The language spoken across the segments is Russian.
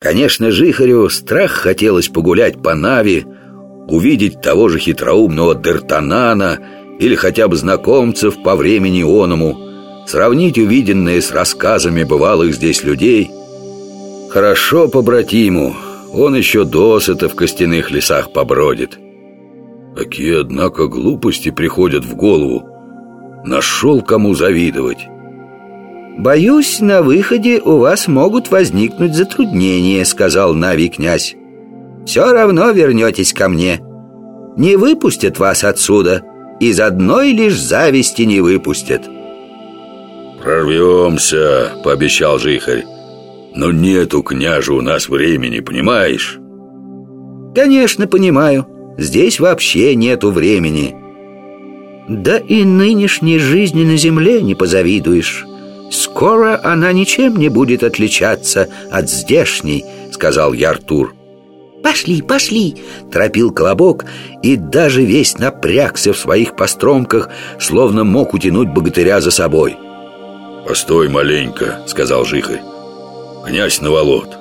Конечно, Жихарю страх хотелось погулять по Нави, увидеть того же хитроумного Дертанана или хотя бы знакомцев по времени оному, сравнить увиденное с рассказами бывалых здесь людей. Хорошо побратиму, он еще досыта в костяных лесах побродит. Какие, однако, глупости приходят в голову. Нашел кому завидовать. «Боюсь, на выходе у вас могут возникнуть затруднения», — сказал Нави князь. «Все равно вернетесь ко мне. Не выпустят вас отсюда, из одной лишь зависти не выпустят». «Прорвемся», — пообещал Жихарь. «Но нету, княжа, у нас времени, понимаешь?» «Конечно, понимаю. Здесь вообще нету времени». «Да и нынешней жизни на земле не позавидуешь». «Скоро она ничем не будет отличаться от здешней», — сказал я Артур. «Пошли, пошли!» — торопил Колобок и даже весь напрягся в своих постромках, словно мог утянуть богатыря за собой. «Постой маленько», — сказал Жихарь. «Князь Наволод,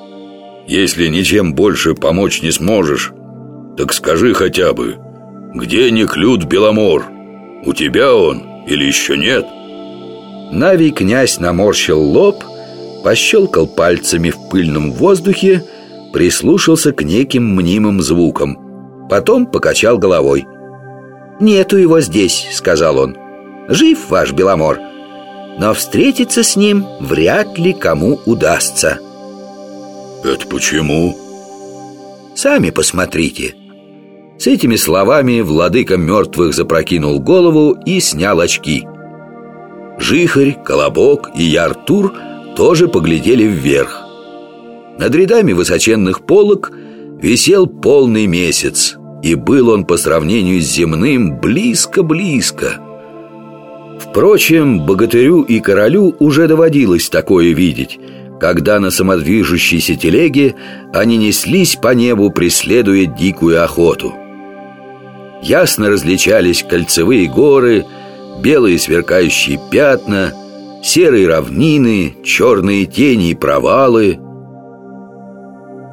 если ничем больше помочь не сможешь, так скажи хотя бы, где Неклюд Беломор? У тебя он или еще нет?» Навий князь наморщил лоб, пощелкал пальцами в пыльном воздухе, прислушался к неким мнимым звукам. Потом покачал головой. «Нету его здесь», — сказал он. «Жив ваш Беломор, но встретиться с ним вряд ли кому удастся». «Это почему?» «Сами посмотрите». С этими словами владыка мертвых запрокинул голову и снял очки – Жихарь, Колобок и я Артур тоже поглядели вверх. Над рядами высоченных полок висел полный месяц, и был он по сравнению с земным близко-близко. Впрочем, богатырю и королю уже доводилось такое видеть, когда на самодвижущейся телеге они неслись по небу, преследуя дикую охоту. Ясно различались кольцевые горы – белые сверкающие пятна, серые равнины, черные тени и провалы.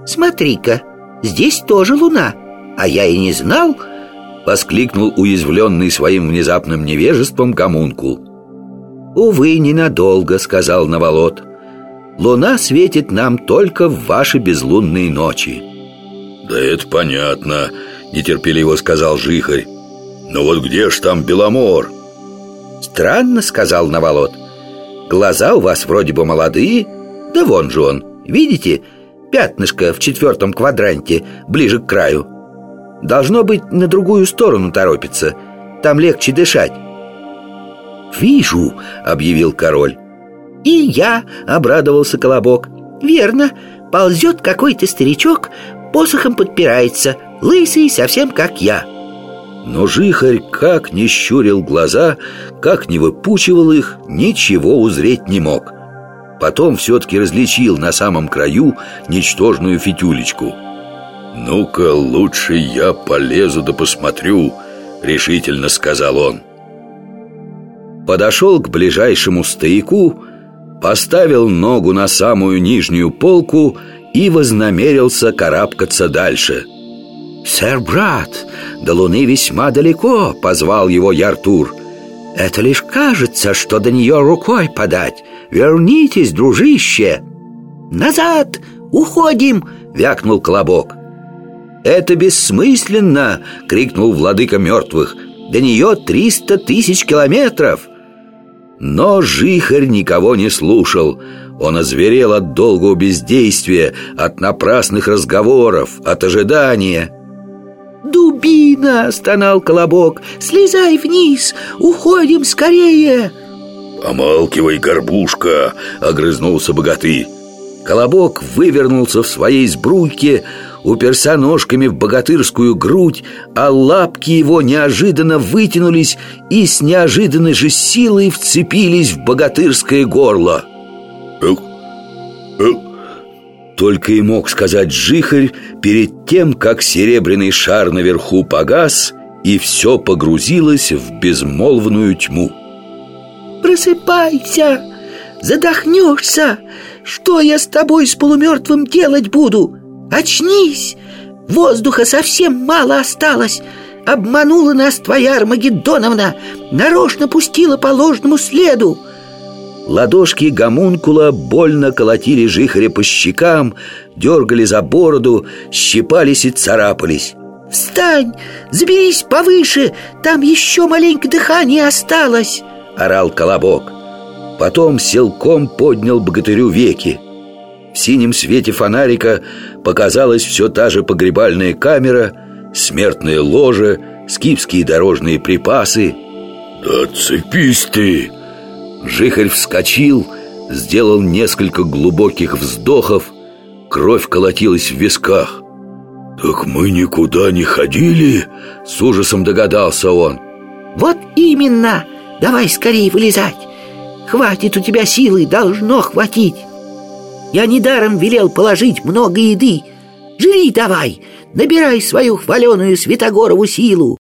«Смотри-ка, здесь тоже луна, а я и не знал!» Воскликнул уязвленный своим внезапным невежеством Гомункул. «Увы, ненадолго», — сказал Наволот. «Луна светит нам только в ваши безлунные ночи». «Да это понятно», — нетерпеливо сказал Жихарь. «Но вот где ж там Беломор?» «Странно», — сказал Наволот «Глаза у вас вроде бы молодые. Да вон же он, видите? Пятнышко в четвертом квадранте, ближе к краю. Должно быть, на другую сторону торопится. Там легче дышать. «Вижу», — объявил король. «И я», — обрадовался Колобок. «Верно, ползет какой-то старичок, посохом подпирается Лысый, совсем как я» Но Жихарь как не щурил глаза, как не выпучивал их, ничего узреть не мог. Потом все-таки различил на самом краю ничтожную фитюлечку. «Ну-ка, лучше я полезу да посмотрю», — решительно сказал он. Подошел к ближайшему стояку, поставил ногу на самую нижнюю полку и вознамерился карабкаться дальше — «Сэр, брат, до Луны весьма далеко», — позвал его Яртур. «Это лишь кажется, что до нее рукой подать. Вернитесь, дружище!» «Назад! Уходим!» — вякнул Колобок. «Это бессмысленно!» — крикнул владыка мертвых. «До нее триста тысяч километров!» Но Жихарь никого не слушал. Он озверел от долгого бездействия, от напрасных разговоров, от ожидания. «Дубина!» — стонал Колобок. «Слезай вниз! Уходим скорее!» «Помалкивай, горбушка!» — огрызнулся богаты. Колобок вывернулся в своей сбруйке, уперся ножками в богатырскую грудь, а лапки его неожиданно вытянулись и с неожиданной же силой вцепились в богатырское горло. «Эх, эх, только и мог сказать Жихарь перед тем, как серебряный шар наверху погас и все погрузилось в безмолвную тьму. «Просыпайся! Задохнешься! Что я с тобой с полумертвым делать буду? Очнись! Воздуха совсем мало осталось Обманула нас твоя Армагеддоновна Нарочно пустила по ложному следу Ладошки гомункула больно колотили жихаря по щекам Дергали за бороду, щипались и царапались «Встань! Заберись повыше! Там еще маленько дыхания осталось!» Орал колобок Потом силком поднял богатырю веки В синем свете фонарика показалась все та же погребальная камера Смертное ложе, скифские дорожные припасы «Да цепись ты!» Жихарь вскочил, сделал несколько глубоких вздохов Кровь колотилась в висках. «Так мы никуда не ходили?» С ужасом догадался он. Вот именно! Давай скорее вылезать! Хватит у тебя силы, должно хватить! Я недаром велел положить много еды! Жри давай, набирай свою хваленую Святогорову силу